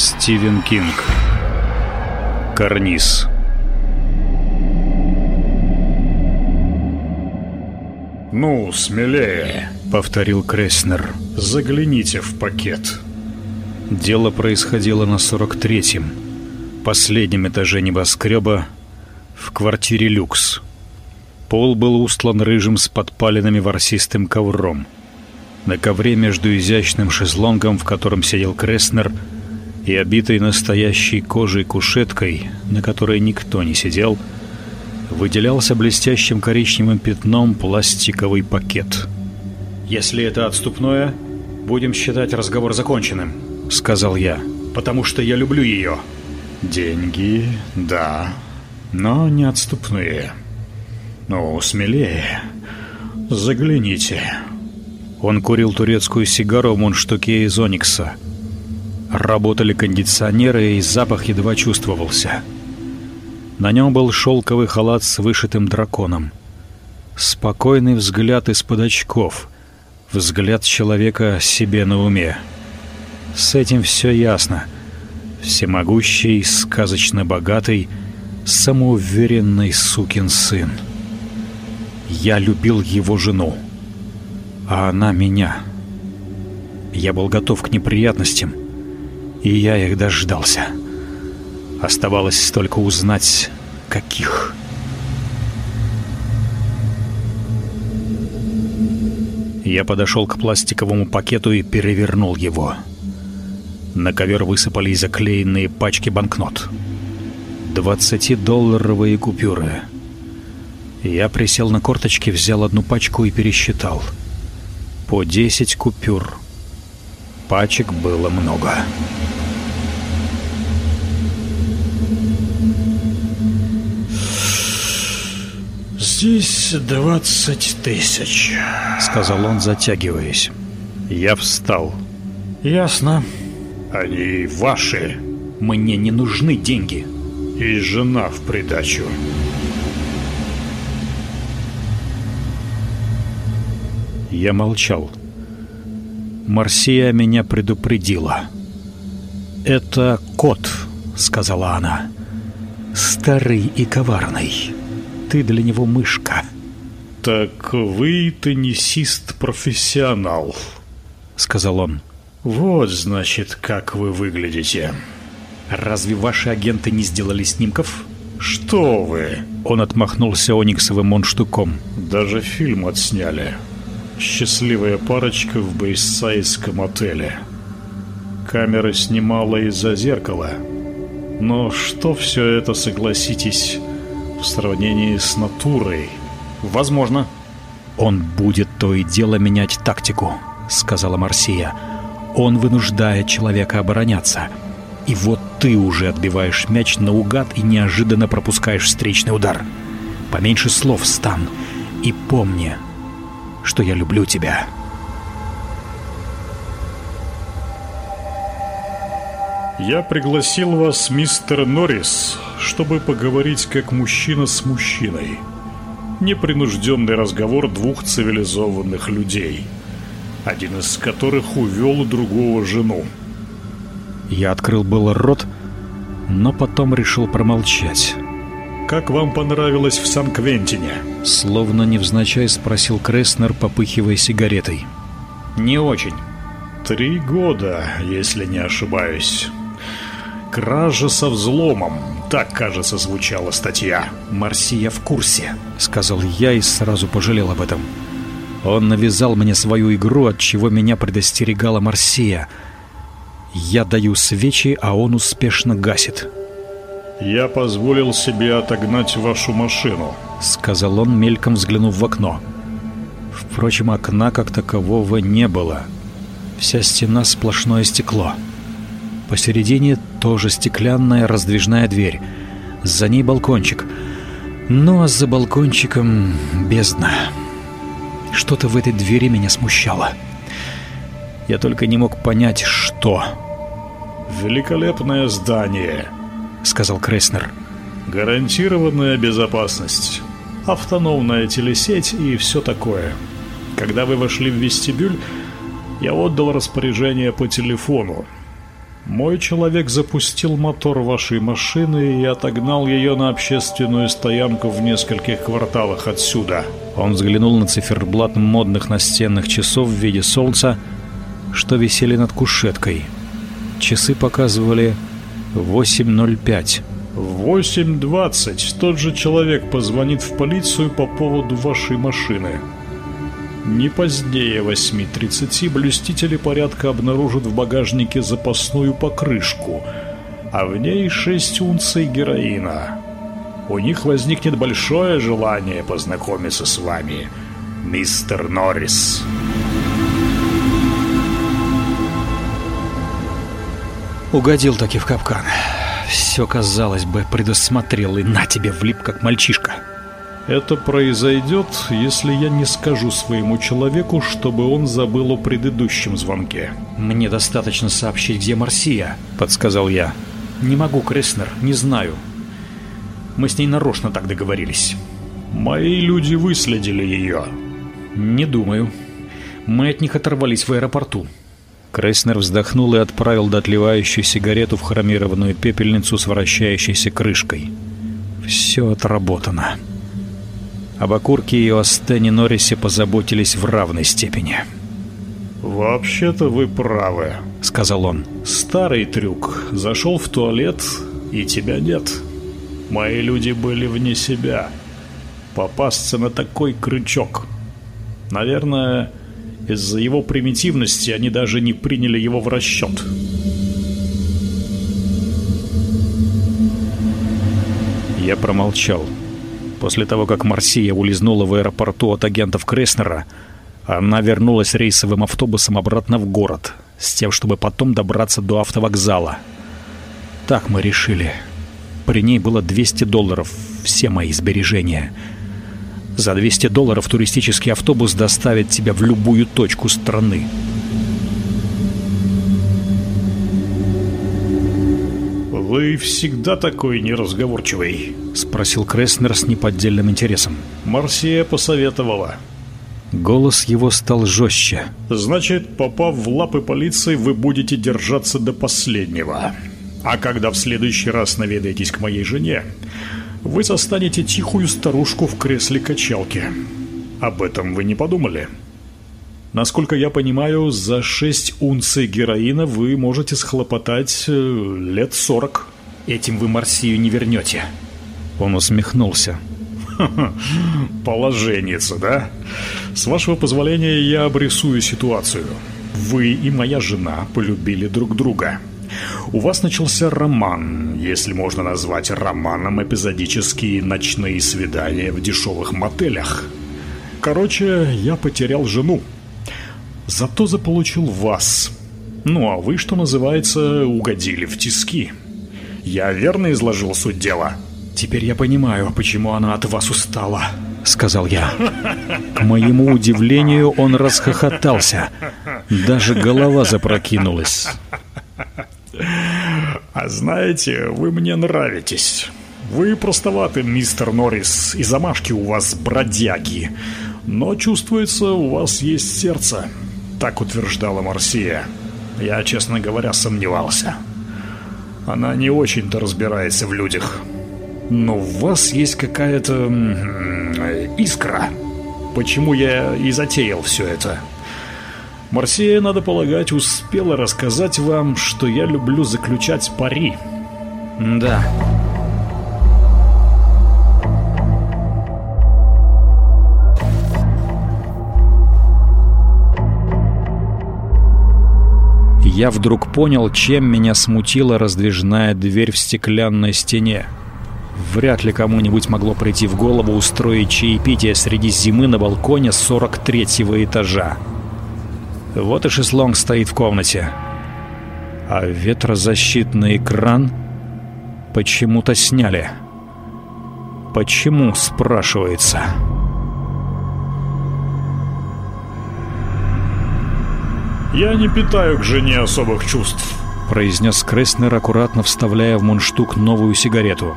Стивен Кинг. Карниз. «Ну, смелее», — повторил Креснер. «Загляните в пакет». Дело происходило на 43-м, последнем этаже небоскреба, в квартире «Люкс». Пол был устлан рыжим с подпаленными ворсистым ковром. На ковре между изящным шезлонгом, в котором сидел Креснер, и обитой настоящей кожей кушеткой, на которой никто не сидел, выделялся блестящим коричневым пятном пластиковый пакет. «Если это отступное, будем считать разговор законченным», — сказал я, — «потому что я люблю ее». «Деньги, да, но не отступные. Ну, смелее, загляните». Он курил турецкую сигару в мундштуке из оникса — Работали кондиционеры, и запах едва чувствовался. На нем был шелковый халат с вышитым драконом. Спокойный взгляд из-под очков. Взгляд человека себе на уме. С этим все ясно. Всемогущий, сказочно богатый, самоуверенный сукин сын. Я любил его жену, а она меня. Я был готов к неприятностям — и я их дождался. Оставалось только узнать, каких. Я подошел к пластиковому пакету и перевернул его. На ковер высыпались заклеенные пачки банкнот. Двадцатидолларовые купюры. Я присел на корточки, взял одну пачку и пересчитал. По десять купюр. Пачек было много. «Здесь двадцать тысяч», — сказал он, затягиваясь. Я встал. «Ясно. Они ваши. Мне не нужны деньги. И жена в придачу». Я молчал. Марсия меня предупредила. «Это кот», — сказала она. «Старый и коварный» ты для него мышка. Так вы теннисист-профессионал, сказал он. Вот, значит, как вы выглядите. Разве ваши агенты не сделали снимков? Что вы? Он отмахнулся ониксовым монштуком. Даже фильм отсняли. Счастливая парочка в бейссайдском отеле. Камера снимала из-за зеркала. Но что все это, согласитесь, в сравнении с натурой. Возможно. Он будет то и дело менять тактику, сказала Марсия. Он вынуждает человека обороняться. И вот ты уже отбиваешь мяч наугад и неожиданно пропускаешь встречный удар. Поменьше слов, Стан. И помни, что я люблю тебя. Я пригласил вас, мистер Норрис, чтобы поговорить как мужчина с мужчиной. Непринужденный разговор двух цивилизованных людей, один из которых увел другого жену. Я открыл было рот, но потом решил промолчать. «Как вам понравилось в Сан-Квентине?» Словно невзначай спросил Креснер, попыхивая сигаретой. «Не очень». «Три года, если не ошибаюсь». «Кража со взломом», так, кажется, звучала статья. «Марсия в курсе», — сказал я и сразу пожалел об этом. Он навязал мне свою игру, от чего меня предостерегала Марсия. Я даю свечи, а он успешно гасит. «Я позволил себе отогнать вашу машину», — сказал он, мельком взглянув в окно. Впрочем, окна как такового не было. Вся стена сплошное стекло. Посередине тоже стеклянная раздвижная дверь. За ней балкончик. Ну а за балкончиком бездна. Что-то в этой двери меня смущало. Я только не мог понять, что. «Великолепное здание», — сказал Креснер. «Гарантированная безопасность, автономная телесеть и все такое. Когда вы вошли в вестибюль, я отдал распоряжение по телефону. Мой человек запустил мотор вашей машины и отогнал ее на общественную стоянку в нескольких кварталах отсюда. Он взглянул на циферблат модных настенных часов в виде солнца, что висели над кушеткой. Часы показывали 8.05. В 8.20 тот же человек позвонит в полицию по поводу вашей машины. Не позднее 8.30 блюстители порядка обнаружат в багажнике запасную покрышку, а в ней 6 унций героина. У них возникнет большое желание познакомиться с вами, мистер Норрис. Угодил таки в капкан. Все, казалось бы, предусмотрел и на тебе влип, как мальчишка. Это произойдет, если я не скажу своему человеку, чтобы он забыл о предыдущем звонке. Мне достаточно сообщить, где Марсия, подсказал я. Не могу, Креснер, не знаю. Мы с ней нарочно так договорились. Мои люди выследили ее. Не думаю. Мы от них оторвались в аэропорту. Креснер вздохнул и отправил дотлевающую сигарету в хромированную пепельницу с вращающейся крышкой. Все отработано. Об окурке и о Стэне Норрисе позаботились в равной степени. «Вообще-то вы правы», — сказал он. «Старый трюк. Зашел в туалет, и тебя нет. Мои люди были вне себя. Попасться на такой крючок. Наверное, из-за его примитивности они даже не приняли его в расчет». Я промолчал. После того, как Марсия улизнула в аэропорту от агентов Креснера, она вернулась рейсовым автобусом обратно в город, с тем, чтобы потом добраться до автовокзала. Так мы решили. При ней было 200 долларов, все мои сбережения. За 200 долларов туристический автобус доставит тебя в любую точку страны. «Вы всегда такой неразговорчивый», — спросил Креснер с неподдельным интересом. «Марсия посоветовала». Голос его стал жестче. «Значит, попав в лапы полиции, вы будете держаться до последнего. А когда в следующий раз наведаетесь к моей жене, вы застанете тихую старушку в кресле качалки. Об этом вы не подумали?» Насколько я понимаю, за 6 унций героина вы можете схлопотать э, лет 40. Этим вы Марсию не вернете. Он усмехнулся. Положенница, да? С вашего позволения я обрисую ситуацию. Вы и моя жена полюбили друг друга. У вас начался роман, если можно назвать романом эпизодические ночные свидания в дешевых мотелях. Короче, я потерял жену. Зато заполучил вас. Ну, а вы, что называется, угодили в тиски. Я верно изложил суть дела? Теперь я понимаю, почему она от вас устала, сказал я. К моему удивлению, он расхохотался. Даже голова запрокинулась. А знаете, вы мне нравитесь. Вы простоваты, мистер Норрис, и замашки у вас бродяги. Но чувствуется, у вас есть сердце. Так утверждала Марсия. Я, честно говоря, сомневался. Она не очень-то разбирается в людях. Но в вас есть какая-то искра. Почему я и затеял все это? Марсия, надо полагать, успела рассказать вам, что я люблю заключать пари. Да. я вдруг понял, чем меня смутила раздвижная дверь в стеклянной стене. Вряд ли кому-нибудь могло прийти в голову устроить чаепитие среди зимы на балконе 43-го этажа. Вот и шезлонг стоит в комнате. А ветрозащитный экран почему-то сняли. Почему, спрашивается? «Я не питаю к жене особых чувств», — произнес Креснер, аккуратно вставляя в мундштук новую сигарету.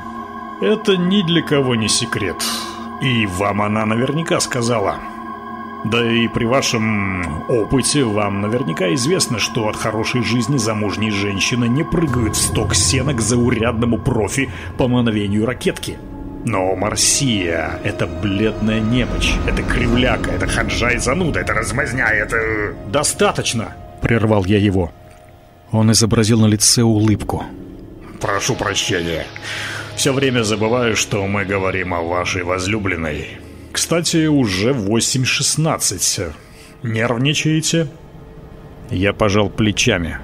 «Это ни для кого не секрет. И вам она наверняка сказала. Да и при вашем опыте вам наверняка известно, что от хорошей жизни замужней женщины не прыгают в сток сена к заурядному профи по мановению ракетки. Но Марсия — это бледная немочь, это кривляка, это хаджа и зануда, это размазня, это... «Достаточно!» — прервал я его. Он изобразил на лице улыбку. «Прошу прощения. Все время забываю, что мы говорим о вашей возлюбленной. Кстати, уже 8.16. Нервничаете?» Я пожал плечами.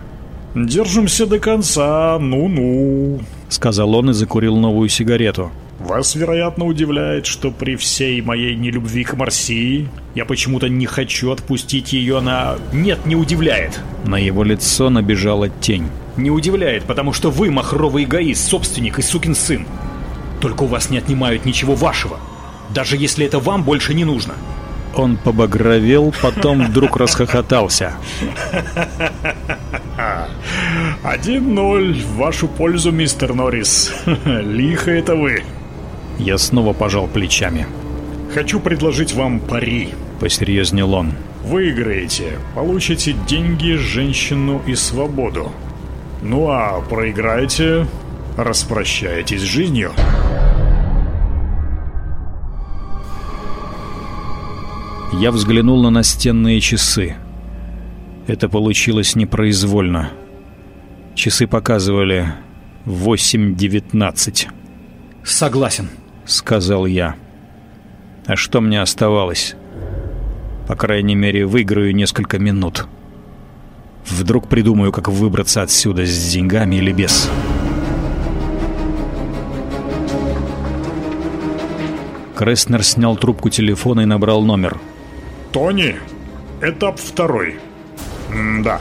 «Держимся до конца, ну-ну», — сказал он и закурил новую сигарету. Вас, вероятно, удивляет, что при всей моей нелюбви к Марсии я почему-то не хочу отпустить ее на... Нет, не удивляет. На его лицо набежала тень. Не удивляет, потому что вы махровый эгоист, собственник и сукин сын. Только у вас не отнимают ничего вашего, даже если это вам больше не нужно. Он побагровел, потом вдруг расхохотался. Один ноль в вашу пользу, мистер Норрис. Лихо это вы. Я снова пожал плечами. «Хочу предложить вам пари», — посерьезнел он. «Выиграете, получите деньги, женщину и свободу. Ну а проиграете, распрощаетесь с жизнью». Я взглянул на настенные часы. Это получилось непроизвольно. Часы показывали 8.19. «Согласен», — сказал я. А что мне оставалось? По крайней мере, выиграю несколько минут. Вдруг придумаю, как выбраться отсюда с деньгами или без. Крестнер снял трубку телефона и набрал номер. «Тони, этап второй. М да».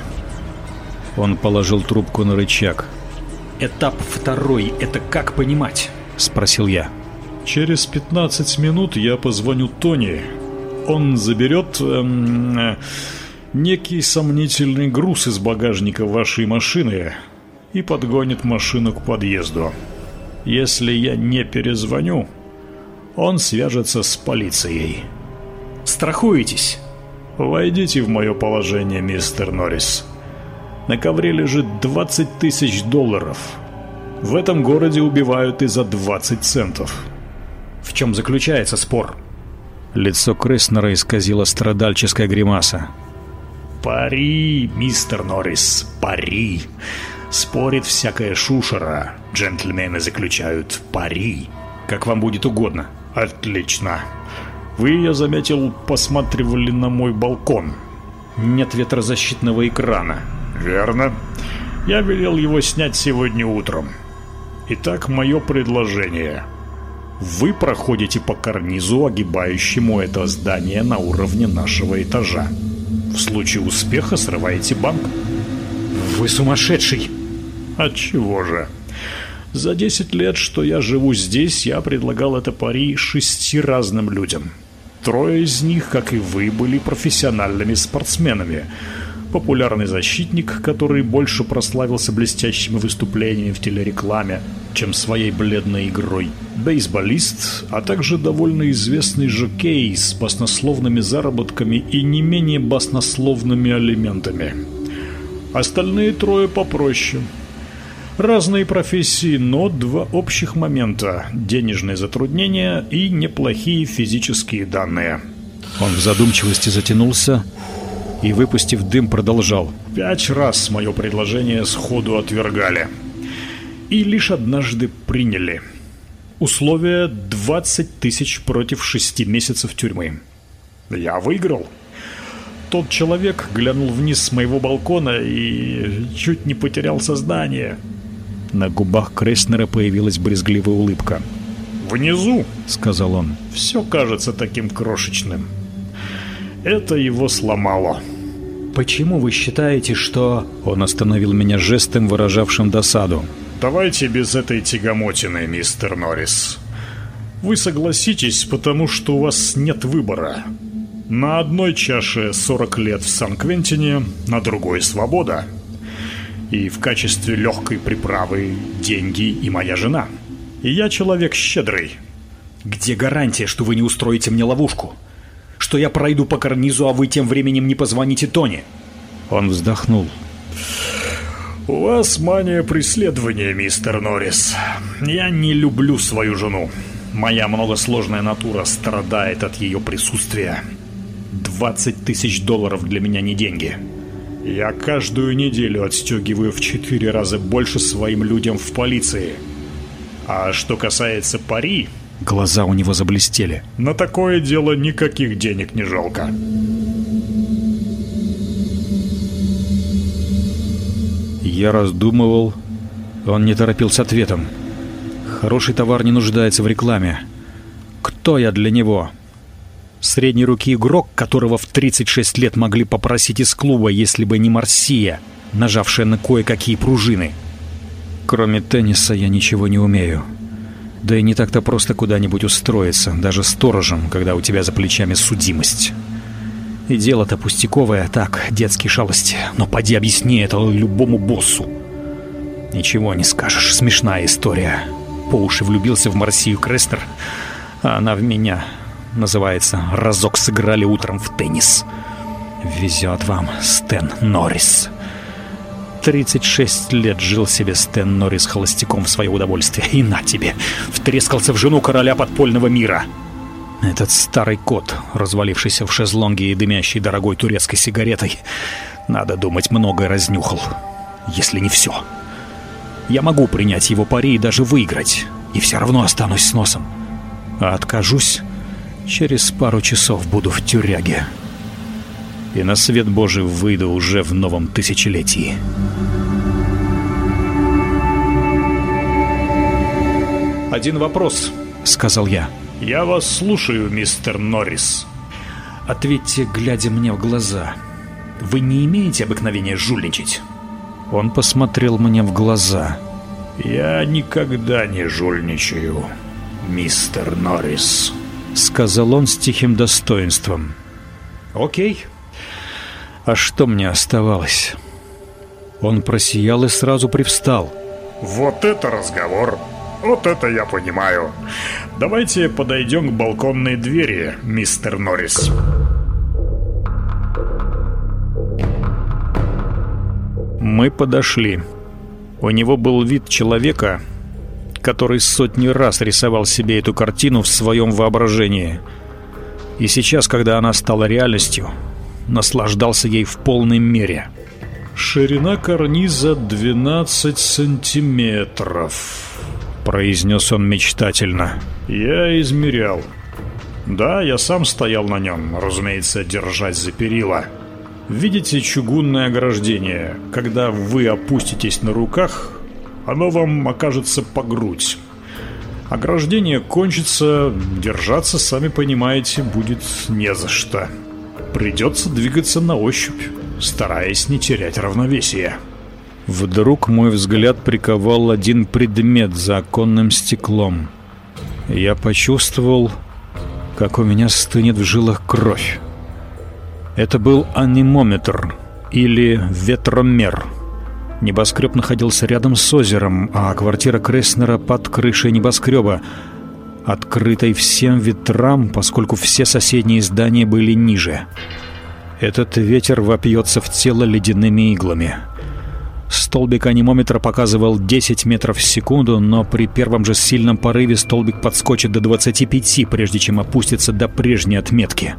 Он положил трубку на рычаг. «Этап второй — это как понимать?» — спросил я. Через 15 минут я позвоню Тони. Он заберет эм, э, некий сомнительный груз из багажника вашей машины и подгонит машину к подъезду. Если я не перезвоню, он свяжется с полицией. Страхуетесь? Войдите в мое положение, мистер Норрис. На ковре лежит 20 тысяч долларов. В этом городе убивают и за 20 центов. В чем заключается спор? Лицо Креснера исказило страдальческая гримаса. «Пари, мистер Норрис, пари!» Спорит всякая шушера. Джентльмены заключают пари. Как вам будет угодно. Отлично. Вы, я заметил, посматривали на мой балкон. Нет ветрозащитного экрана. Верно. Я велел его снять сегодня утром. Итак, мое предложение – вы проходите по карнизу, огибающему это здание на уровне нашего этажа. В случае успеха срываете банк. Вы сумасшедший! Отчего же? За 10 лет, что я живу здесь, я предлагал это пари шести разным людям. Трое из них, как и вы, были профессиональными спортсменами – популярный защитник, который больше прославился блестящими выступлениями в телерекламе, чем своей бледной игрой, бейсболист, а также довольно известный жокей с баснословными заработками и не менее баснословными алиментами. Остальные трое попроще. Разные профессии, но два общих момента – денежные затруднения и неплохие физические данные. Он в задумчивости затянулся, и, выпустив дым, продолжал. «Пять раз мое предложение сходу отвергали. И лишь однажды приняли. Условие 20 тысяч против шести месяцев тюрьмы. Я выиграл. Тот человек глянул вниз с моего балкона и чуть не потерял сознание». На губах Крестнера появилась брезгливая улыбка. «Внизу», — сказал он, — «все кажется таким крошечным». Это его сломало. «Почему вы считаете, что...» Он остановил меня жестом, выражавшим досаду. «Давайте без этой тягомотины, мистер Норрис. Вы согласитесь, потому что у вас нет выбора. На одной чаше 40 лет в Сан-Квентине, на другой свобода. И в качестве легкой приправы деньги и моя жена. И я человек щедрый. Где гарантия, что вы не устроите мне ловушку? Что я пройду по карнизу, а вы тем временем не позвоните Тони?» Он вздохнул. «У вас мания преследования, мистер Норрис. Я не люблю свою жену. Моя многосложная натура страдает от ее присутствия. 20 тысяч долларов для меня не деньги. Я каждую неделю отстегиваю в четыре раза больше своим людям в полиции. А что касается пари... Глаза у него заблестели. На такое дело никаких денег не жалко. Я раздумывал. Он не торопил с ответом. Хороший товар не нуждается в рекламе. Кто я для него? Средней руки игрок, которого в 36 лет могли попросить из клуба, если бы не Марсия, нажавшая на кое-какие пружины. Кроме тенниса я ничего не умею. Да и не так-то просто куда-нибудь устроиться, даже сторожем, когда у тебя за плечами судимость. И дело-то пустяковое, так, детские шалости. Но поди объясни это любому боссу. Ничего не скажешь, смешная история. По уши влюбился в Марсию Крестер, а она в меня. Называется «Разок сыграли утром в теннис». Везет вам, Стэн Норрис. 36 лет жил себе Стэн Норрис холостяком в свое удовольствие. И на тебе, втрескался в жену короля подпольного мира. Этот старый кот, развалившийся в шезлонге и дымящий дорогой турецкой сигаретой, надо думать, многое разнюхал. Если не все. Я могу принять его пари и даже выиграть, и все равно останусь с носом. А откажусь, через пару часов буду в тюряге. И на свет Божий выйду уже в новом тысячелетии. «Один вопрос», — сказал я. «Я вас слушаю, мистер Норрис». «Ответьте, глядя мне в глаза. Вы не имеете обыкновения жульничать?» Он посмотрел мне в глаза. «Я никогда не жульничаю, мистер Норрис», — сказал он с тихим достоинством. «Окей. А что мне оставалось?» Он просиял и сразу привстал. «Вот это разговор! Вот это я понимаю! Давайте подойдем к балконной двери, мистер Норрис». Мы подошли. У него был вид человека, который сотни раз рисовал себе эту картину в своем воображении. И сейчас, когда она стала реальностью, наслаждался ей в полной мере. «Ширина карниза 12 сантиметров», — произнес он мечтательно. «Я измерял. Да, я сам стоял на нем, разумеется, держась за перила». Видите чугунное ограждение? Когда вы опуститесь на руках, оно вам окажется по грудь. Ограждение кончится, держаться, сами понимаете, будет не за что. Придется двигаться на ощупь, стараясь не терять равновесие. Вдруг мой взгляд приковал один предмет за оконным стеклом. Я почувствовал, как у меня стынет в жилах кровь. Это был анимометр или ветромер. Небоскреб находился рядом с озером, а квартира Крейснера под крышей небоскреба, открытой всем ветрам, поскольку все соседние здания были ниже. Этот ветер вопьется в тело ледяными иглами. Столбик анимометра показывал 10 метров в секунду, но при первом же сильном порыве столбик подскочит до 25, прежде чем опустится до прежней отметки.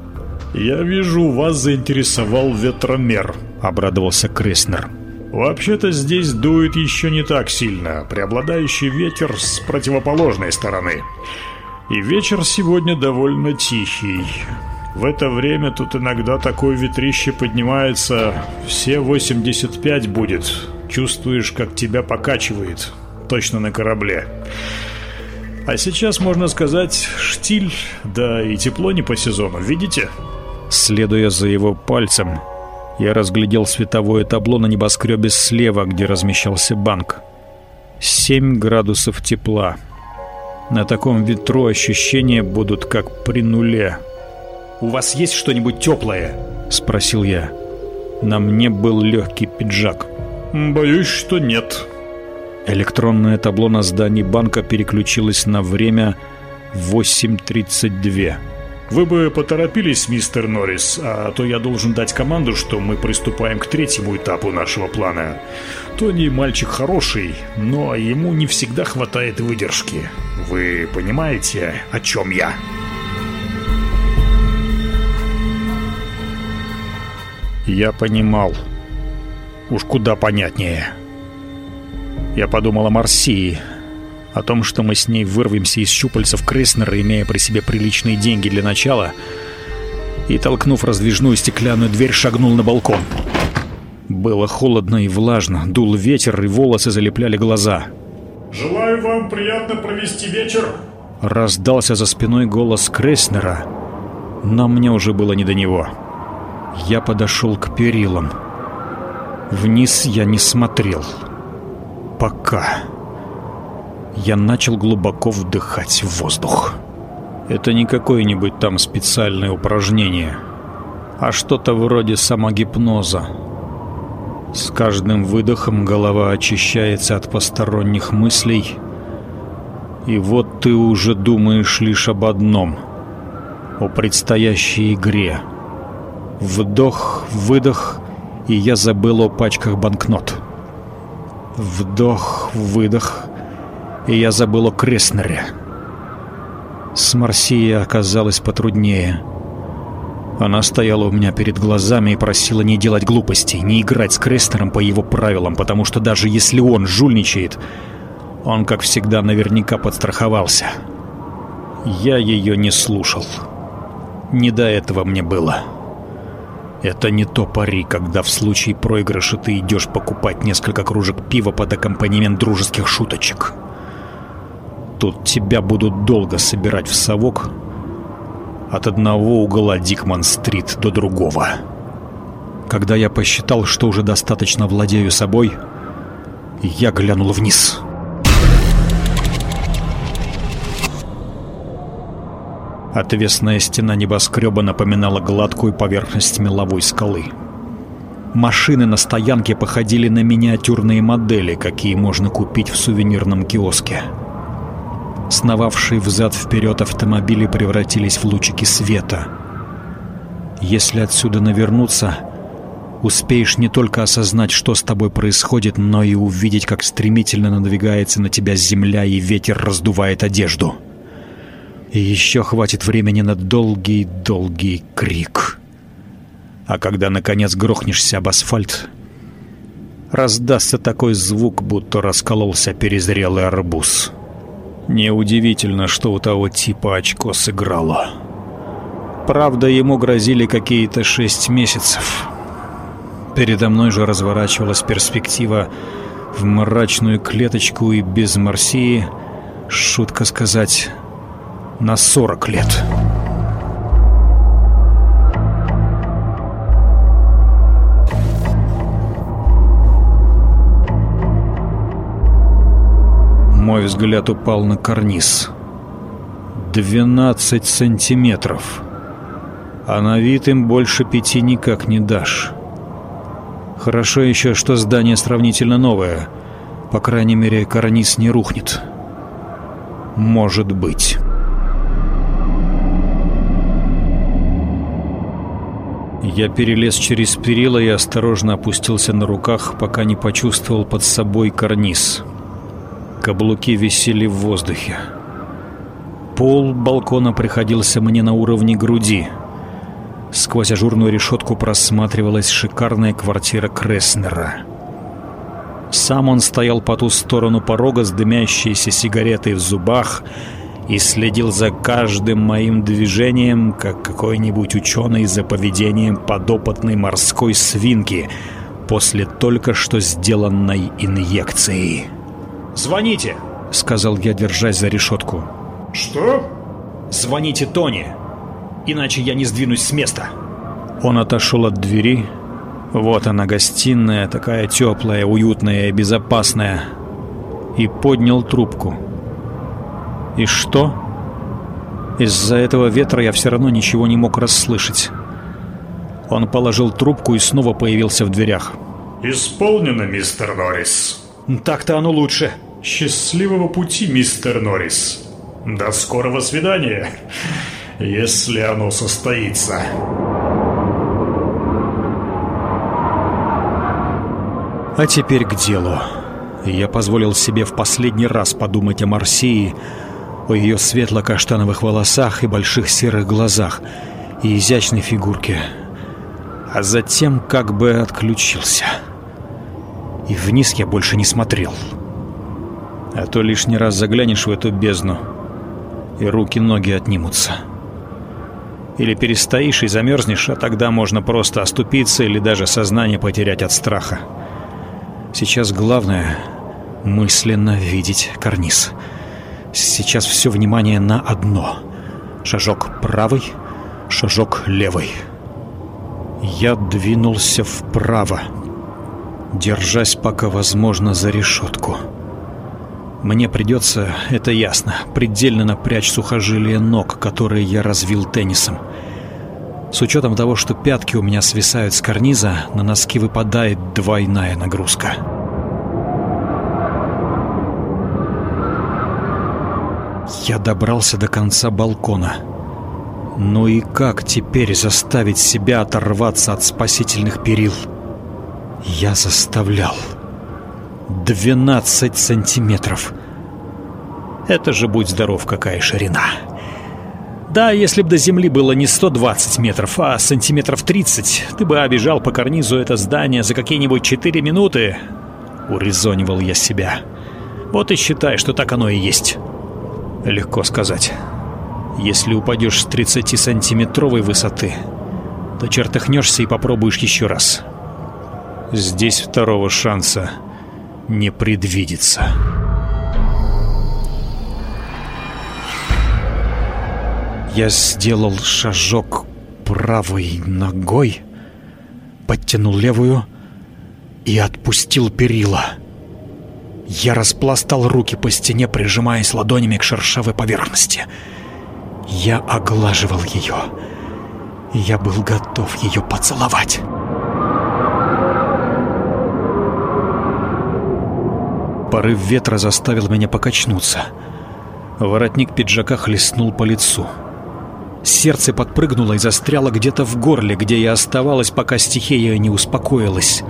«Я вижу, вас заинтересовал ветромер», — обрадовался Креснер. «Вообще-то здесь дует еще не так сильно, преобладающий ветер с противоположной стороны. И вечер сегодня довольно тихий. В это время тут иногда такое ветрище поднимается, все 85 будет. Чувствуешь, как тебя покачивает, точно на корабле». А сейчас, можно сказать, штиль, да и тепло не по сезону, видите?» Следуя за его пальцем, я разглядел световое табло на небоскребе слева, где размещался банк. 7 градусов тепла. На таком ветру ощущения будут как при нуле. «У вас есть что-нибудь теплое?» — спросил я. На мне был легкий пиджак. «Боюсь, что нет». Электронное табло на здании банка переключилось на время 8.32. Вы бы поторопились, мистер Норрис, а то я должен дать команду, что мы приступаем к третьему этапу нашего плана. Тони мальчик хороший, но ему не всегда хватает выдержки. Вы понимаете, о чем я?» Я понимал. Уж куда понятнее. Я подумал о Марсии, о том, что мы с ней вырвемся из щупальцев Крейснера, имея при себе приличные деньги для начала, и, толкнув раздвижную стеклянную дверь, шагнул на балкон. Было холодно и влажно, дул ветер, и волосы залепляли глаза. «Желаю вам приятно провести вечер!» Раздался за спиной голос Крейснера, но мне уже было не до него. Я подошел к перилам. Вниз я не смотрел. Пока. Я начал глубоко вдыхать воздух. Это не какое-нибудь там специальное упражнение, а что-то вроде самогипноза. С каждым выдохом голова очищается от посторонних мыслей, и вот ты уже думаешь лишь об одном — о предстоящей игре — Вдох, выдох, и я забыл о пачках банкнот. Вдох, выдох, и я забыл о Креснере. С Марсией оказалось потруднее. Она стояла у меня перед глазами и просила не делать глупостей, не играть с Креснером по его правилам, потому что даже если он жульничает, он, как всегда, наверняка подстраховался. Я ее не слушал. Не до этого мне было. Это не то пари, когда в случае проигрыша ты идешь покупать несколько кружек пива под аккомпанемент дружеских шуточек. Тут тебя будут долго собирать в совок от одного угла Дикман-стрит до другого. Когда я посчитал, что уже достаточно владею собой, я глянул вниз. Отвесная стена небоскреба напоминала гладкую поверхность меловой скалы. Машины на стоянке походили на миниатюрные модели, какие можно купить в сувенирном киоске. Сновавшие взад-вперед автомобили превратились в лучики света. Если отсюда навернуться, успеешь не только осознать, что с тобой происходит, но и увидеть, как стремительно надвигается на тебя земля и ветер раздувает одежду. — и еще хватит времени на долгий-долгий крик. А когда, наконец, грохнешься об асфальт, раздастся такой звук, будто раскололся перезрелый арбуз. Неудивительно, что у того типа очко сыграло. Правда, ему грозили какие-то шесть месяцев. Передо мной же разворачивалась перспектива в мрачную клеточку и без Марсии, шутка сказать, на 40 лет. Мой взгляд упал на карниз. 12 сантиметров. А на вид им больше пяти никак не дашь. Хорошо еще, что здание сравнительно новое. По крайней мере, карниз не рухнет. Может быть. Я перелез через перила и осторожно опустился на руках, пока не почувствовал под собой карниз. Каблуки висели в воздухе. Пол балкона приходился мне на уровне груди. Сквозь ажурную решетку просматривалась шикарная квартира Креснера. Сам он стоял по ту сторону порога с дымящейся сигаретой в зубах и следил за каждым моим движением, как какой-нибудь ученый за поведением подопытной морской свинки после только что сделанной инъекции. «Звоните!» — сказал я, держась за решетку. «Что?» «Звоните Тони, иначе я не сдвинусь с места». Он отошел от двери. Вот она, гостиная, такая теплая, уютная и безопасная. И поднял трубку. И что? Из-за этого ветра я все равно ничего не мог расслышать. Он положил трубку и снова появился в дверях. «Исполнено, мистер Норрис». «Так-то оно лучше». «Счастливого пути, мистер Норрис. До скорого свидания. если оно состоится. А теперь к делу. Я позволил себе в последний раз подумать о Марсии, о ее светло-каштановых волосах и больших серых глазах, и изящной фигурке. А затем как бы отключился. И вниз я больше не смотрел. А то лишний раз заглянешь в эту бездну, и руки-ноги отнимутся. Или перестоишь и замерзнешь, а тогда можно просто оступиться или даже сознание потерять от страха. Сейчас главное — мысленно видеть карниз. Сейчас все внимание на одно. Шажок правый, шажок левый. Я двинулся вправо, держась пока возможно за решетку. Мне придется, это ясно, предельно напрячь сухожилия ног, которые я развил теннисом. С учетом того, что пятки у меня свисают с карниза, на носки выпадает двойная нагрузка. Я добрался до конца балкона. Ну и как теперь заставить себя оторваться от спасительных перил? Я заставлял. 12 сантиметров. Это же, будь здоров, какая ширина. Да, если бы до земли было не 120 метров, а сантиметров 30, ты бы обежал по карнизу это здание за какие-нибудь 4 минуты. Урезонивал я себя. Вот и считай, что так оно и есть. Легко сказать. Если упадешь с 30-сантиметровой высоты, то чертыхнешься и попробуешь еще раз. Здесь второго шанса не предвидится. Я сделал шажок правой ногой, подтянул левую и отпустил перила. Я распластал руки по стене, прижимаясь ладонями к шершавой поверхности. Я оглаживал ее. Я был готов ее поцеловать. Порыв ветра заставил меня покачнуться. Воротник пиджака хлестнул по лицу. Сердце подпрыгнуло и застряло где-то в горле, где я оставалась, пока стихия не успокоилась.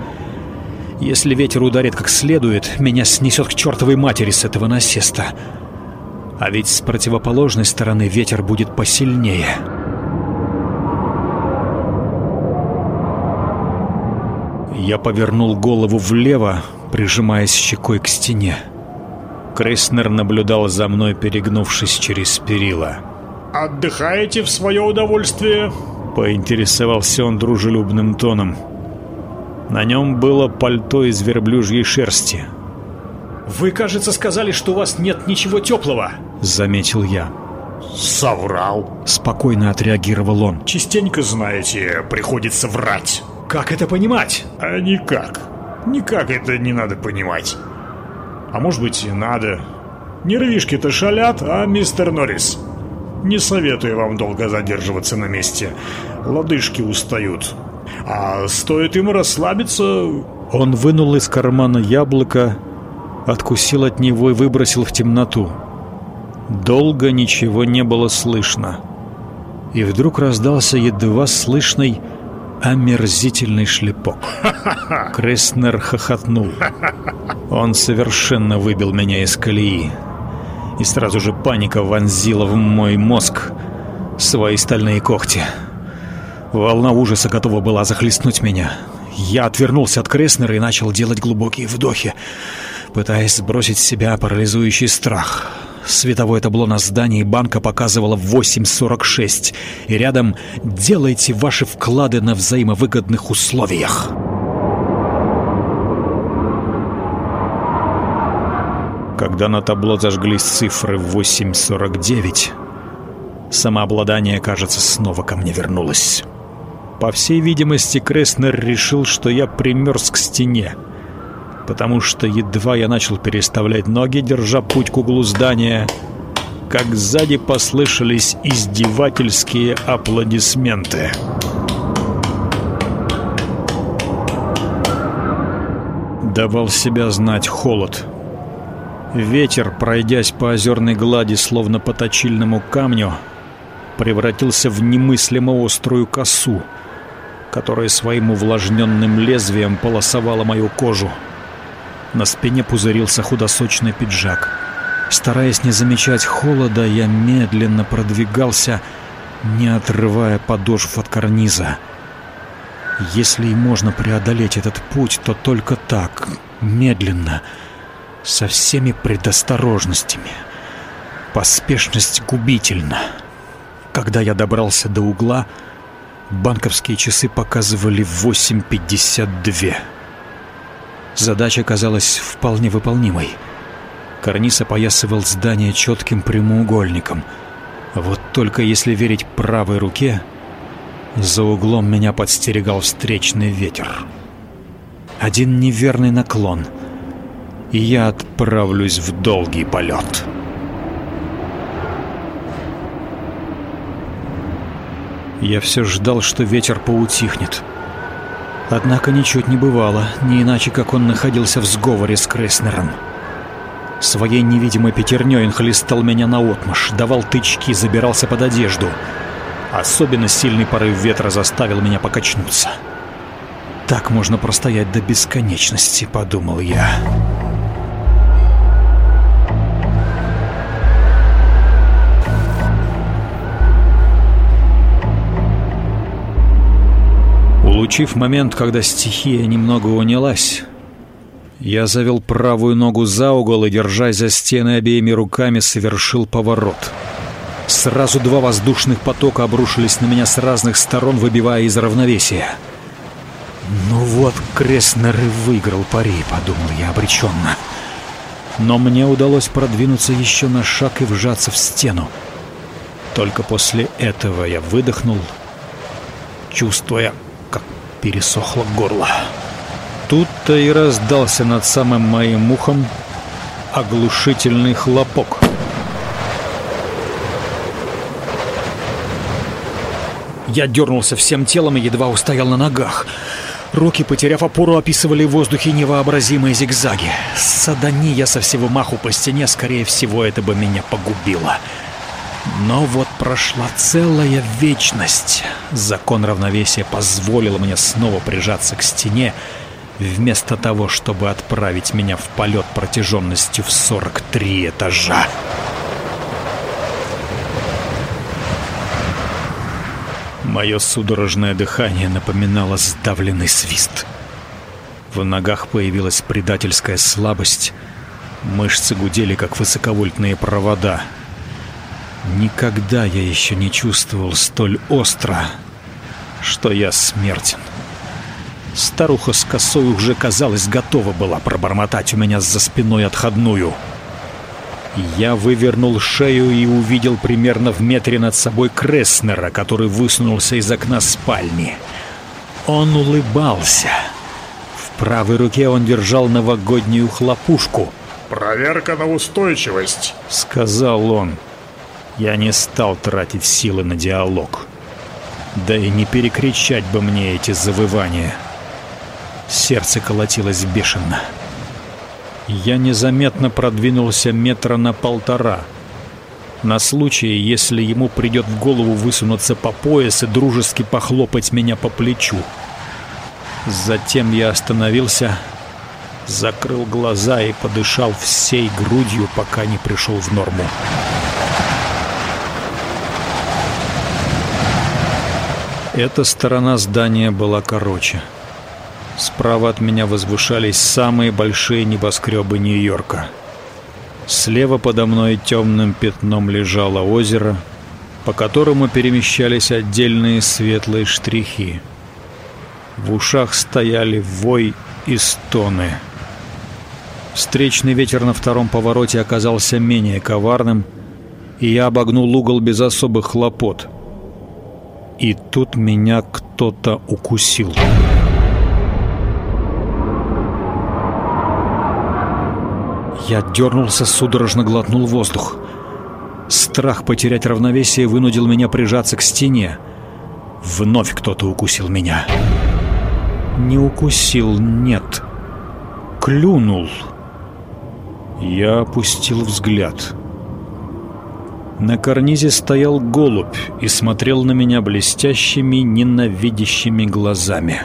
Если ветер ударит как следует, меня снесет к чертовой матери с этого насеста. А ведь с противоположной стороны ветер будет посильнее. Я повернул голову влево, прижимаясь щекой к стене. Крейснер наблюдал за мной, перегнувшись через перила. «Отдыхаете в свое удовольствие?» Поинтересовался он дружелюбным тоном. На нем было пальто из верблюжьей шерсти. «Вы, кажется, сказали, что у вас нет ничего теплого», — заметил я. «Соврал», — спокойно отреагировал он. «Частенько, знаете, приходится врать». «Как это понимать?» «А никак. Никак это не надо понимать. А может быть и надо. Нервишки-то шалят, а мистер Норрис? Не советую вам долго задерживаться на месте. Лодыжки устают. А стоит им расслабиться... Он вынул из кармана яблоко, откусил от него и выбросил в темноту. Долго ничего не было слышно. И вдруг раздался едва слышный омерзительный шлепок. Креснер хохотнул. Он совершенно выбил меня из колеи. И сразу же паника вонзила в мой мозг свои стальные когти. Волна ужаса готова была захлестнуть меня. Я отвернулся от Креснера и начал делать глубокие вдохи, пытаясь сбросить с себя парализующий страх. Световое табло на здании банка показывало 8.46, и рядом «Делайте ваши вклады на взаимовыгодных условиях». Когда на табло зажглись цифры 8.49, самообладание, кажется, снова ко мне вернулось. По всей видимости, Креснер решил, что я примерз к стене потому что едва я начал переставлять ноги, держа путь к углу здания, как сзади послышались издевательские аплодисменты. Давал себя знать холод. Ветер, пройдясь по озерной глади, словно по точильному камню, превратился в немыслимо острую косу, которая своим увлажненным лезвием полосовала мою кожу. На спине пузырился худосочный пиджак. Стараясь не замечать холода, я медленно продвигался, не отрывая подошв от карниза. Если и можно преодолеть этот путь, то только так, медленно, со всеми предосторожностями. Поспешность губительна. Когда я добрался до угла, банковские часы показывали 8.52. Задача казалась вполне выполнимой. Карниз опоясывал здание четким прямоугольником. Вот только если верить правой руке, за углом меня подстерегал встречный ветер. Один неверный наклон, и я отправлюсь в долгий полет. Я все ждал, что ветер поутихнет. Однако ничуть не бывало, не иначе, как он находился в сговоре с Креснером. Своей невидимой пятерней он хлестал меня наотмашь, давал тычки, забирался под одежду — Особенно сильный порыв ветра заставил меня покачнуться. «Так можно простоять до бесконечности», — подумал я. Улучив момент, когда стихия немного унялась, я завел правую ногу за угол и, держась за стены обеими руками, совершил поворот — Сразу два воздушных потока обрушились на меня с разных сторон, выбивая из равновесия. «Ну вот, Крестнер и выиграл пари», — подумал я обреченно. Но мне удалось продвинуться еще на шаг и вжаться в стену. Только после этого я выдохнул, чувствуя, пересохло горло. Тут-то и раздался над самым моим ухом оглушительный хлопок — Я дернулся всем телом и едва устоял на ногах. Руки, потеряв опору, описывали в воздухе невообразимые зигзаги. Садани я со всего маху по стене, скорее всего, это бы меня погубило. Но вот прошла целая вечность. Закон равновесия позволил мне снова прижаться к стене, вместо того, чтобы отправить меня в полет протяженностью в 43 этажа. Мое судорожное дыхание напоминало сдавленный свист. В ногах появилась предательская слабость. Мышцы гудели, как высоковольтные провода. Никогда я еще не чувствовал столь остро, что я смертен. Старуха с косой уже, казалось, готова была пробормотать у меня за спиной отходную — я вывернул шею и увидел примерно в метре над собой Креснера, который высунулся из окна спальни. Он улыбался. В правой руке он держал новогоднюю хлопушку. «Проверка на устойчивость», — сказал он. Я не стал тратить силы на диалог. Да и не перекричать бы мне эти завывания. Сердце колотилось бешено. Я незаметно продвинулся метра на полтора. На случай, если ему придет в голову высунуться по пояс и дружески похлопать меня по плечу. Затем я остановился, закрыл глаза и подышал всей грудью, пока не пришел в норму. Эта сторона здания была короче. Справа от меня возвышались самые большие небоскребы Нью-Йорка. Слева подо мной темным пятном лежало озеро, по которому перемещались отдельные светлые штрихи. В ушах стояли вой и стоны. Встречный ветер на втором повороте оказался менее коварным, и я обогнул угол без особых хлопот. И тут меня кто-то укусил. Я дернулся, судорожно глотнул воздух. Страх потерять равновесие вынудил меня прижаться к стене. Вновь кто-то укусил меня. Не укусил, нет. Клюнул. Я опустил взгляд. На карнизе стоял голубь и смотрел на меня блестящими, ненавидящими глазами.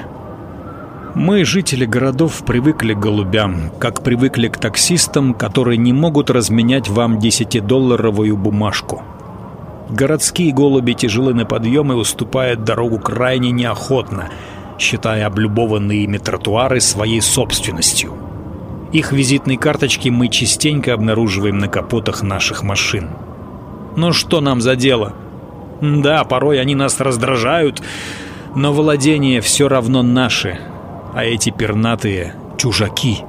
Мы, жители городов, привыкли к голубям, как привыкли к таксистам, которые не могут разменять вам десятидолларовую бумажку. Городские голуби тяжелы на подъем и уступают дорогу крайне неохотно, считая облюбованные ими тротуары своей собственностью. Их визитные карточки мы частенько обнаруживаем на капотах наших машин. Ну что нам за дело? Да, порой они нас раздражают, но владения все равно наши, а эти пернатые чужаки.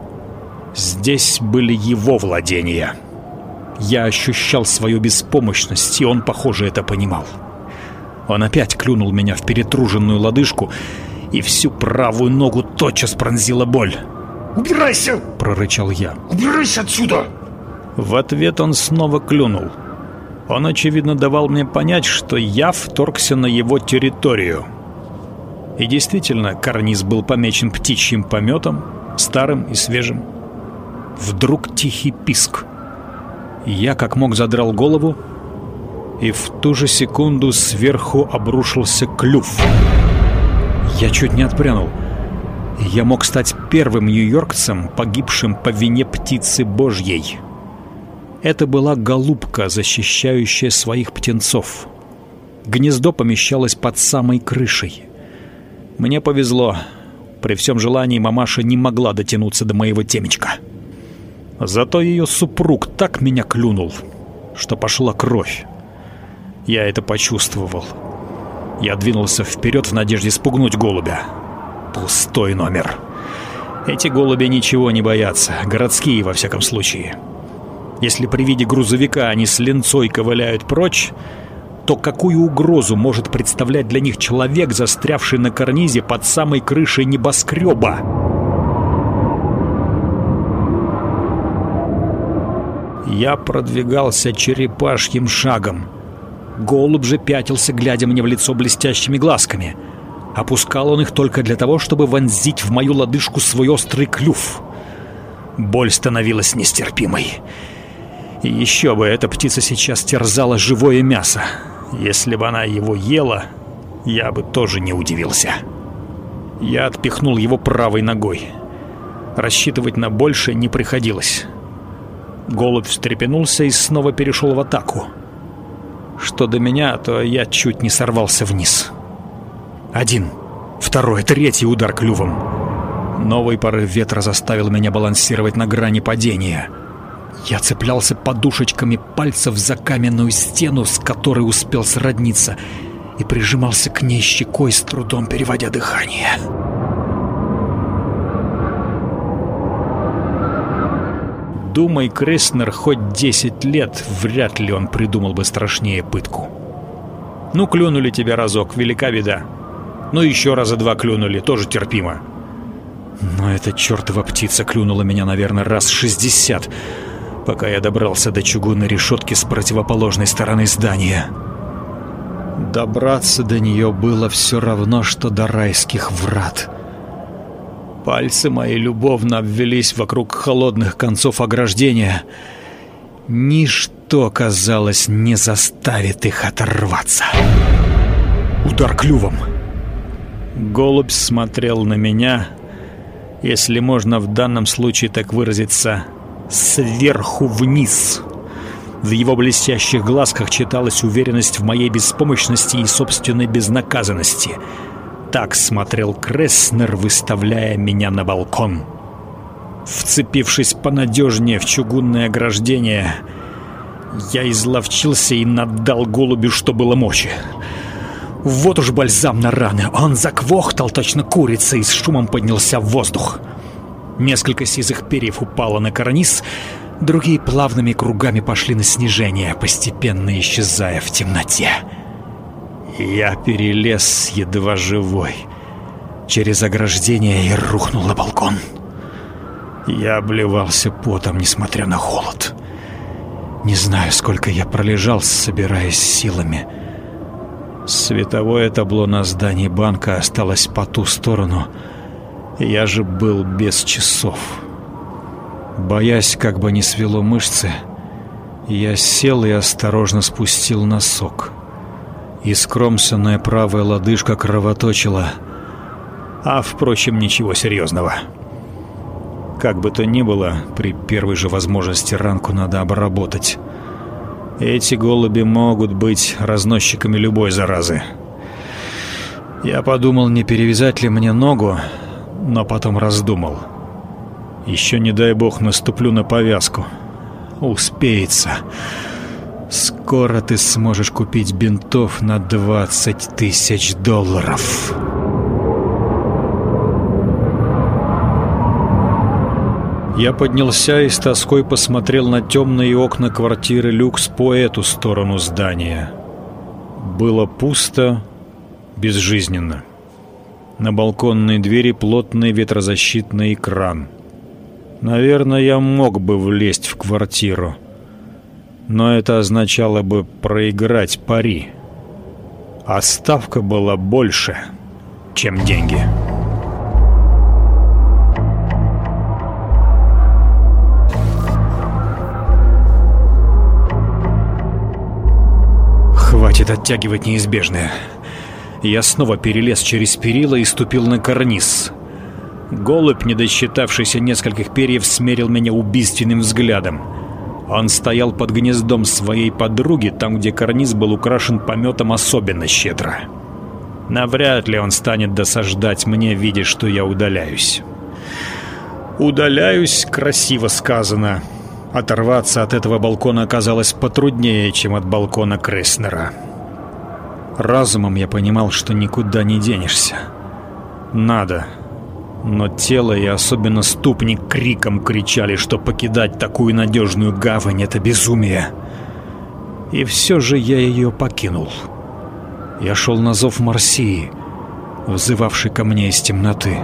Здесь были его владения. Я ощущал свою беспомощность, и он, похоже, это понимал. Он опять клюнул меня в перетруженную лодыжку, и всю правую ногу тотчас пронзила боль. «Убирайся!» — прорычал я. «Убирайся отсюда!» В ответ он снова клюнул. Он, очевидно, давал мне понять, что я вторгся на его территорию. И действительно, карниз был помечен птичьим пометом, старым и свежим. Вдруг тихий писк. Я как мог задрал голову, и в ту же секунду сверху обрушился клюв. Я чуть не отпрянул. Я мог стать первым нью-йоркцем, погибшим по вине птицы божьей. Это была голубка, защищающая своих птенцов. Гнездо помещалось под самой крышей. Мне повезло. При всем желании мамаша не могла дотянуться до моего темечка. Зато ее супруг так меня клюнул, что пошла кровь. Я это почувствовал. Я двинулся вперед в надежде спугнуть голубя. Пустой номер. Эти голуби ничего не боятся, городские во всяком случае. Если при виде грузовика они с ленцой ковыляют прочь, то какую угрозу может представлять для них человек, застрявший на карнизе под самой крышей небоскреба? Я продвигался черепашьим шагом. Голубь же пятился, глядя мне в лицо блестящими глазками. Опускал он их только для того, чтобы вонзить в мою лодыжку свой острый клюв. Боль становилась нестерпимой. И еще бы, эта птица сейчас терзала живое мясо. Если бы она его ела, я бы тоже не удивился. Я отпихнул его правой ногой. Рассчитывать на большее не приходилось. Голубь встрепенулся и снова перешел в атаку. Что до меня, то я чуть не сорвался вниз. Один, второй, третий удар клювом. Новый порыв ветра заставил меня балансировать на грани падения — я цеплялся подушечками пальцев за каменную стену, с которой успел сродниться, и прижимался к ней щекой, с трудом переводя дыхание. Думай, Креснер хоть 10 лет, вряд ли он придумал бы страшнее пытку. Ну, клюнули тебя разок, велика беда. Ну, еще раза два клюнули, тоже терпимо. Но эта чертова птица клюнула меня, наверное, раз шестьдесят пока я добрался до чугунной решетки с противоположной стороны здания. Добраться до нее было все равно, что до райских врат. Пальцы мои любовно обвелись вокруг холодных концов ограждения. Ничто, казалось, не заставит их оторваться. Удар клювом. Голубь смотрел на меня, если можно в данном случае так выразиться, сверху вниз. В его блестящих глазках читалась уверенность в моей беспомощности и собственной безнаказанности. Так смотрел Кресснер, выставляя меня на балкон. Вцепившись понадежнее в чугунное ограждение, я изловчился и наддал голубю, что было мочи. Вот уж бальзам на раны. Он заквохтал точно курица и с шумом поднялся в воздух. Несколько сизых перьев упало на карниз, другие плавными кругами пошли на снижение, постепенно исчезая в темноте. Я перелез, едва живой, через ограждение и рухнул на балкон. Я обливался потом, несмотря на холод. Не знаю, сколько я пролежал, собираясь силами. Световое табло на здании банка осталось по ту сторону — я же был без часов. Боясь, как бы не свело мышцы, Я сел и осторожно спустил носок. Искромсанная правая лодыжка кровоточила. А, впрочем, ничего серьезного. Как бы то ни было, при первой же возможности ранку надо обработать. Эти голуби могут быть разносчиками любой заразы. Я подумал, не перевязать ли мне ногу, но потом раздумал. Еще не дай бог наступлю на повязку. Успеется. Скоро ты сможешь купить бинтов на 20 тысяч долларов. Я поднялся и с тоской посмотрел на темные окна квартиры люкс по эту сторону здания. Было пусто, безжизненно. На балконной двери плотный ветрозащитный экран. Наверное, я мог бы влезть в квартиру. Но это означало бы проиграть пари. А ставка была больше, чем деньги. Хватит оттягивать неизбежное. Я снова перелез через перила и ступил на карниз. Голубь, не досчитавшийся нескольких перьев, смерил меня убийственным взглядом. Он стоял под гнездом своей подруги, там, где карниз был украшен пометом особенно щедро. Навряд ли он станет досаждать мне, видя, что я удаляюсь. «Удаляюсь» — красиво сказано. Оторваться от этого балкона оказалось потруднее, чем от балкона Кресснера. Разумом я понимал, что никуда не денешься. Надо. Но тело и особенно ступни криком кричали, что покидать такую надежную гавань — это безумие. И все же я ее покинул. Я шел на зов Марсии, взывавший ко мне из темноты.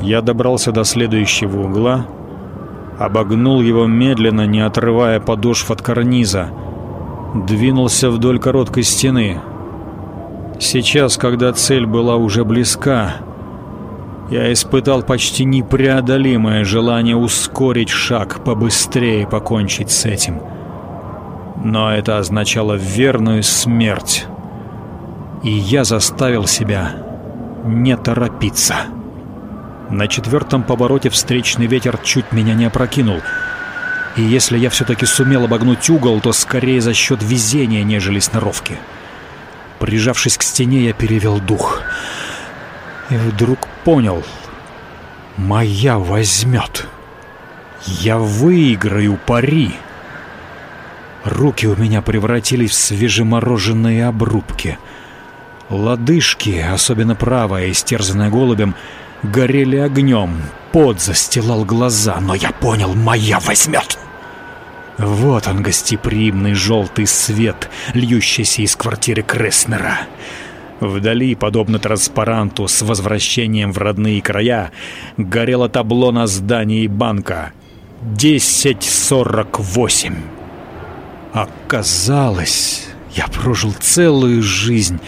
Я добрался до следующего угла, обогнул его медленно, не отрывая подошв от карниза, двинулся вдоль короткой стены. Сейчас, когда цель была уже близка, я испытал почти непреодолимое желание ускорить шаг, побыстрее покончить с этим. Но это означало верную смерть. И я заставил себя не торопиться. На четвертом повороте встречный ветер чуть меня не опрокинул. И если я все-таки сумел обогнуть угол, то скорее за счет везения, нежели сноровки. Прижавшись к стене, я перевел дух. И вдруг понял. Моя возьмет. Я выиграю пари. Руки у меня превратились в свежемороженные обрубки. Лодыжки, особенно правая, истерзанная голубем, горели огнем. Пот застилал глаза, но я понял, моя возьмет. Вот он, гостеприимный желтый свет, льющийся из квартиры Кресснера. Вдали, подобно транспаранту с возвращением в родные края, горело табло на здании банка. 1048. Оказалось, я прожил целую жизнь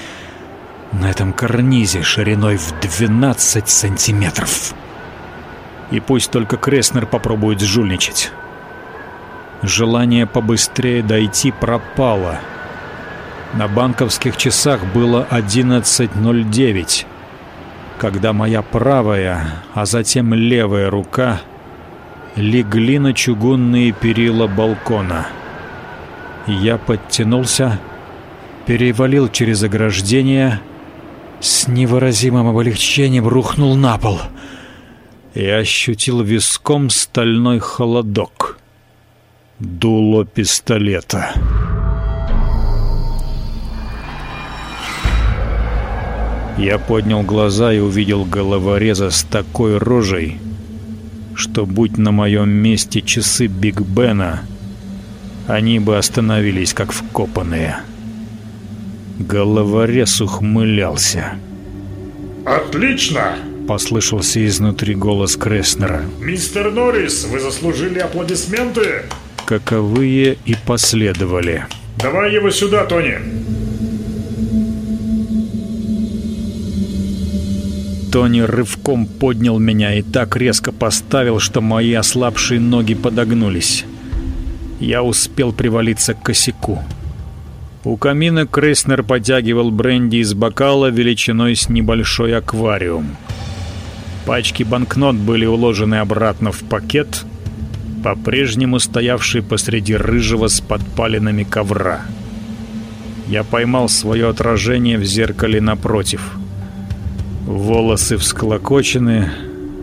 на этом карнизе шириной в 12 сантиметров. И пусть только Кресснер попробует жульничать. Желание побыстрее дойти пропало. На банковских часах было 11.09, когда моя правая, а затем левая рука легли на чугунные перила балкона. Я подтянулся, перевалил через ограждение с невыразимым облегчением рухнул на пол и ощутил виском стальной холодок. Дуло пистолета. Я поднял глаза и увидел головореза с такой рожей, что будь на моем месте часы Биг Бена, они бы остановились как вкопанные. Головорез ухмылялся. «Отлично!» — послышался изнутри голос Кресснера. «Мистер Норрис, вы заслужили аплодисменты!» Каковые и последовали. «Давай его сюда, Тони!» Тони рывком поднял меня и так резко поставил, что мои ослабшие ноги подогнулись. Я успел привалиться к косяку. У камина Крейснер потягивал бренди из бокала величиной с небольшой аквариум. Пачки банкнот были уложены обратно в пакет, по-прежнему стоявший посреди рыжего с подпалинами ковра. Я поймал свое отражение в зеркале напротив. Волосы всклокочены,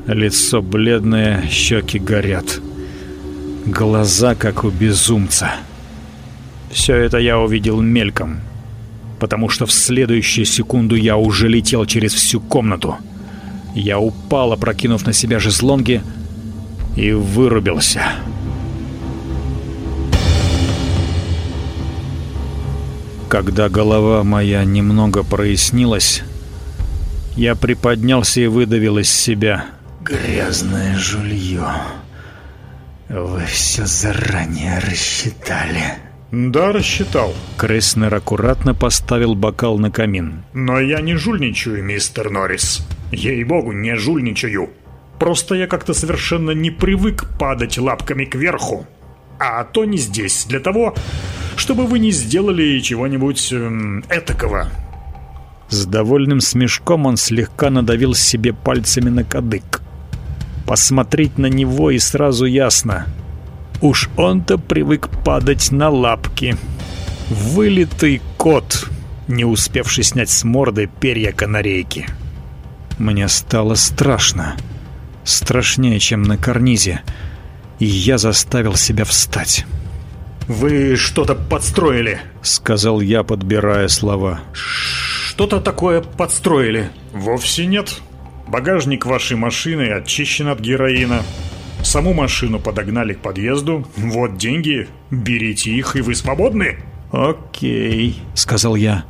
лицо бледное, щеки горят. Глаза, как у безумца. Все это я увидел мельком, потому что в следующую секунду я уже летел через всю комнату. Я упал, опрокинув на себя жезлонги, и вырубился. Когда голова моя немного прояснилась, я приподнялся и выдавил из себя. «Грязное жулье. Вы все заранее рассчитали». «Да, рассчитал». Креснер аккуратно поставил бокал на камин. «Но я не жульничаю, мистер Норрис. Ей-богу, не жульничаю. Просто я как-то совершенно не привык падать лапками кверху. А то не здесь, для того, чтобы вы не сделали чего-нибудь эм, этакого. С довольным смешком он слегка надавил себе пальцами на кадык. Посмотреть на него и сразу ясно. Уж он-то привык падать на лапки. Вылитый кот, не успевший снять с морды перья канарейки. Мне стало страшно. Страшнее, чем на карнизе. И я заставил себя встать. «Вы что-то подстроили», — сказал я, подбирая слова. «Что-то такое подстроили». «Вовсе нет. Багажник вашей машины очищен от героина. Саму машину подогнали к подъезду. Вот деньги. Берите их, и вы свободны». «Окей», — сказал я.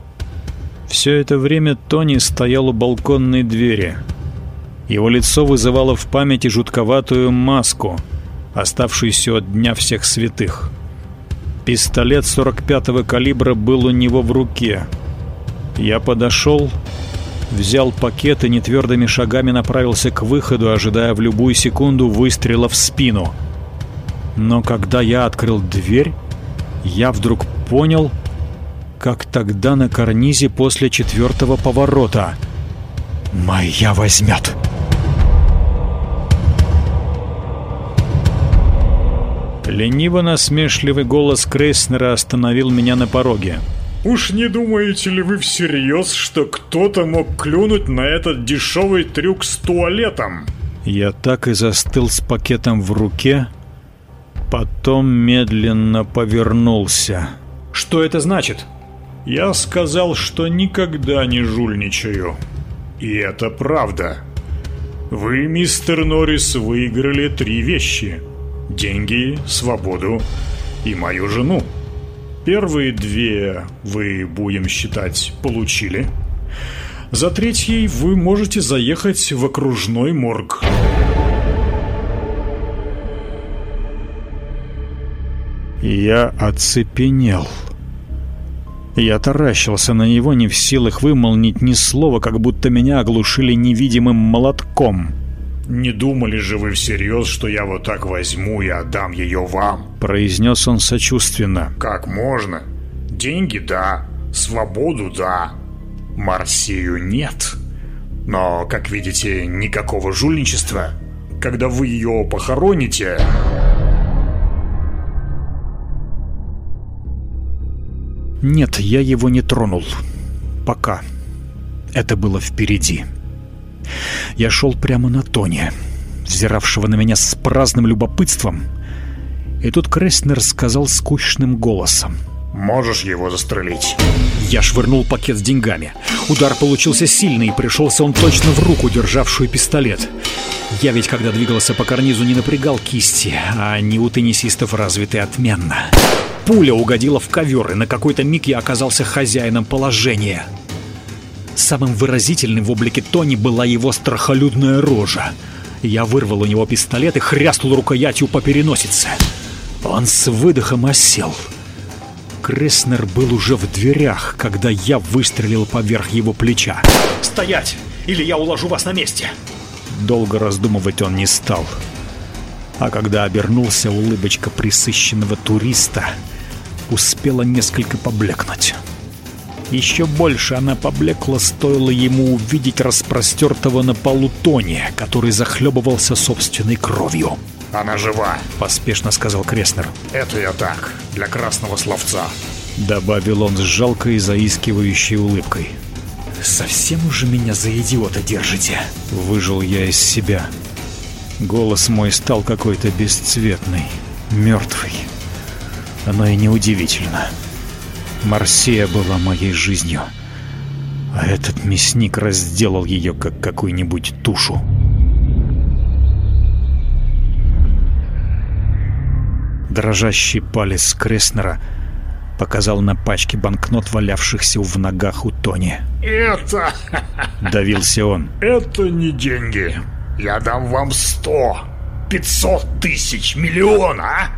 Все это время Тони стоял у балконной двери. Его лицо вызывало в памяти жутковатую маску, оставшуюся от Дня Всех Святых. Пистолет 45-го калибра был у него в руке. Я подошел, взял пакет и нетвердыми шагами направился к выходу, ожидая в любую секунду выстрела в спину. Но когда я открыл дверь, я вдруг понял, как тогда на карнизе после четвертого поворота. «Моя возьмет!» Лениво-насмешливый голос Крейснера остановил меня на пороге. «Уж не думаете ли вы всерьез, что кто-то мог клюнуть на этот дешевый трюк с туалетом?» Я так и застыл с пакетом в руке, потом медленно повернулся. «Что это значит?» «Я сказал, что никогда не жульничаю. И это правда. Вы, мистер Норрис, выиграли три вещи деньги, свободу и мою жену. Первые две вы, будем считать, получили. За третьей вы можете заехать в окружной морг. Я оцепенел. Я таращился на него, не в силах вымолнить ни слова, как будто меня оглушили невидимым молотком. «Не думали же вы всерьез, что я вот так возьму и отдам ее вам?» Произнес он сочувственно. «Как можно? Деньги – да, свободу – да, Марсию – нет. Но, как видите, никакого жульничества. Когда вы ее похороните...» Нет, я его не тронул. Пока. Это было впереди. Я шел прямо на Тони, взиравшего на меня с праздным любопытством. И тут Крестнер сказал скучным голосом. «Можешь его застрелить?» Я швырнул пакет с деньгами. Удар получился сильный, и пришелся он точно в руку, державшую пистолет. Я ведь, когда двигался по карнизу, не напрягал кисти, а они у теннисистов развиты отменно. Пуля угодила в ковер, и на какой-то миг я оказался хозяином положения. Самым выразительным в облике Тони была его страхолюдная рожа. Я вырвал у него пистолет и хрястнул рукоятью по переносице. Он с выдохом осел. Креснер был уже в дверях, когда я выстрелил поверх его плеча. «Стоять! или я уложу вас на месте. Долго раздумывать он не стал. А когда обернулся, улыбочка присыщенного туриста успела несколько поблекнуть. Еще больше она поблекла, стоило ему увидеть распростертого на полу Тони, который захлебывался собственной кровью. «Она жива», — поспешно сказал Креснер. «Это я так, для красного словца», — добавил он с жалкой и заискивающей улыбкой. «Совсем уже меня за идиота держите?» — выжил я из себя. Голос мой стал какой-то бесцветный, мертвый. Оно и неудивительно. Марсия была моей жизнью, а этот мясник разделал ее, как какую-нибудь тушу. Дрожащий палец Креснера показал на пачке банкнот, валявшихся в ногах у Тони. «Это...» — давился он. «Это не деньги. Я дам вам сто, пятьсот тысяч, миллион, а?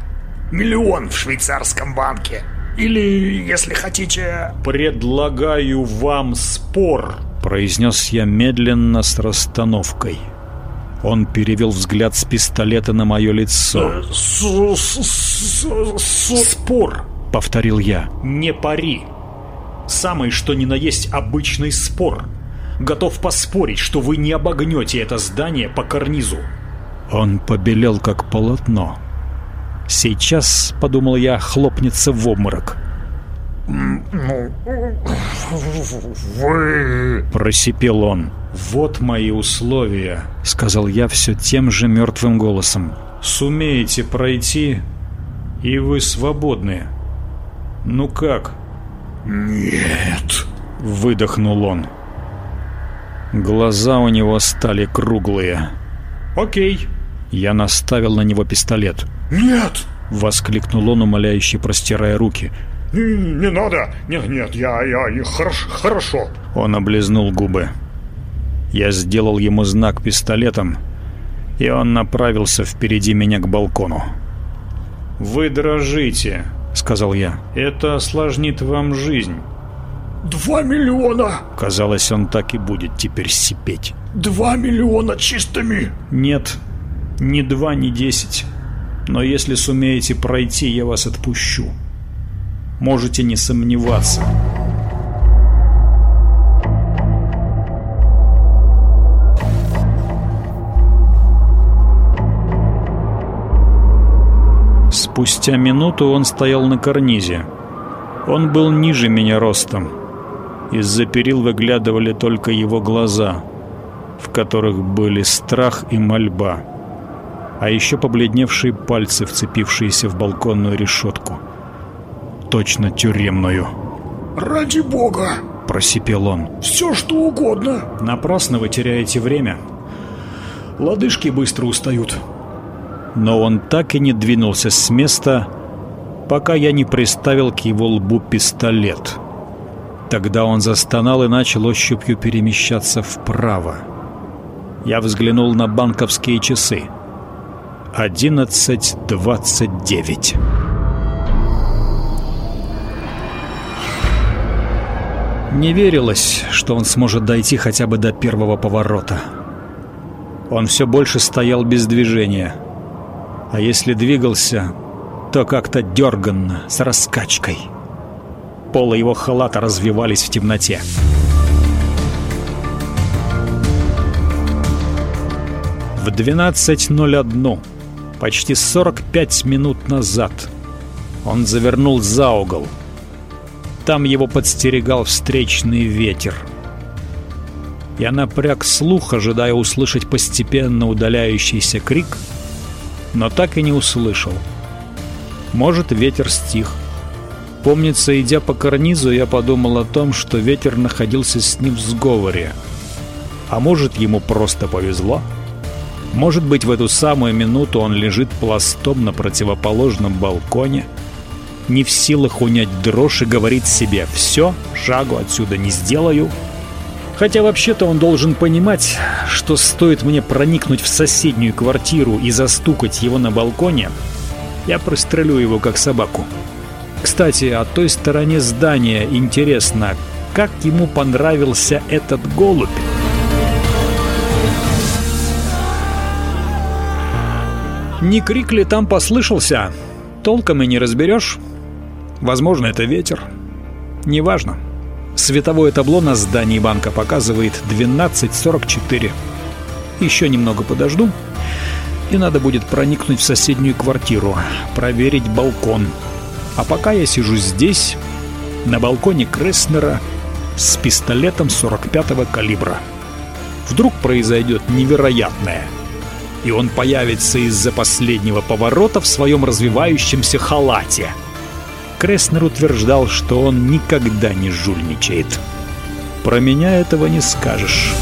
Миллион в швейцарском банке. Или, если хотите...» «Предлагаю вам спор», — произнес я медленно с расстановкой. Он перевел взгляд с пистолета на мое лицо. «Спор», — повторил я. «Не пари. Самый что ни на есть обычный спор. Готов поспорить, что вы не обогнете это здание по карнизу». Он побелел, как полотно. Сейчас, подумал я, хлопнется в обморок. «Ну, вы...» — просипел он. «Вот мои условия», — сказал я все тем же мертвым голосом. «Сумеете пройти, и вы свободны. Ну как?» «Нет», — выдохнул он. Глаза у него стали круглые. «Окей». Я наставил на него пистолет. «Нет!» — воскликнул он, умоляюще простирая руки. «Не, не надо! Нет, нет, я, я, я хорошо, хорошо!» Он облизнул губы. Я сделал ему знак пистолетом, и он направился впереди меня к балкону. «Вы дрожите», — сказал я. «Это осложнит вам жизнь». «Два миллиона!» Казалось, он так и будет теперь сипеть. «Два миллиона чистыми!» «Нет, ни два, ни десять. Но если сумеете пройти, я вас отпущу. Можете не сомневаться». Спустя минуту он стоял на карнизе. Он был ниже меня ростом. Из-за перил выглядывали только его глаза, в которых были страх и мольба, а еще побледневшие пальцы, вцепившиеся в балконную решетку. Точно тюремную. «Ради бога!» – просипел он. «Все, что угодно!» «Напрасно вы теряете время. Лодыжки быстро устают» но он так и не двинулся с места, пока я не приставил к его лбу пистолет. Тогда он застонал и начал ощупью перемещаться вправо. Я взглянул на банковские часы. 11.29. Не верилось, что он сможет дойти хотя бы до первого поворота. Он все больше стоял без движения — а если двигался, то как-то дерганно, с раскачкой. Полы его халата развивались в темноте. В 12.01, почти 45 минут назад, он завернул за угол. Там его подстерегал встречный ветер. Я напряг слух, ожидая услышать постепенно удаляющийся крик — но так и не услышал. Может, ветер стих. Помнится, идя по карнизу, я подумал о том, что ветер находился с ним в сговоре. А может, ему просто повезло? Может быть, в эту самую минуту он лежит пластом на противоположном балконе, не в силах унять дрожь и говорит себе «все, шагу отсюда не сделаю», Хотя вообще-то он должен понимать, что стоит мне проникнуть в соседнюю квартиру и застукать его на балконе, я пристрелю его как собаку. Кстати, о той стороне здания интересно, как ему понравился этот голубь. Не крик ли там послышался? Толком и не разберешь. Возможно, это ветер. Неважно. Световое табло на здании банка показывает 12.44. Еще немного подожду, и надо будет проникнуть в соседнюю квартиру, проверить балкон. А пока я сижу здесь, на балконе Креснера, с пистолетом 45-го калибра. Вдруг произойдет невероятное – и он появится из-за последнего поворота в своем развивающемся халате. Креснер утверждал, что он никогда не жульничает. Про меня этого не скажешь.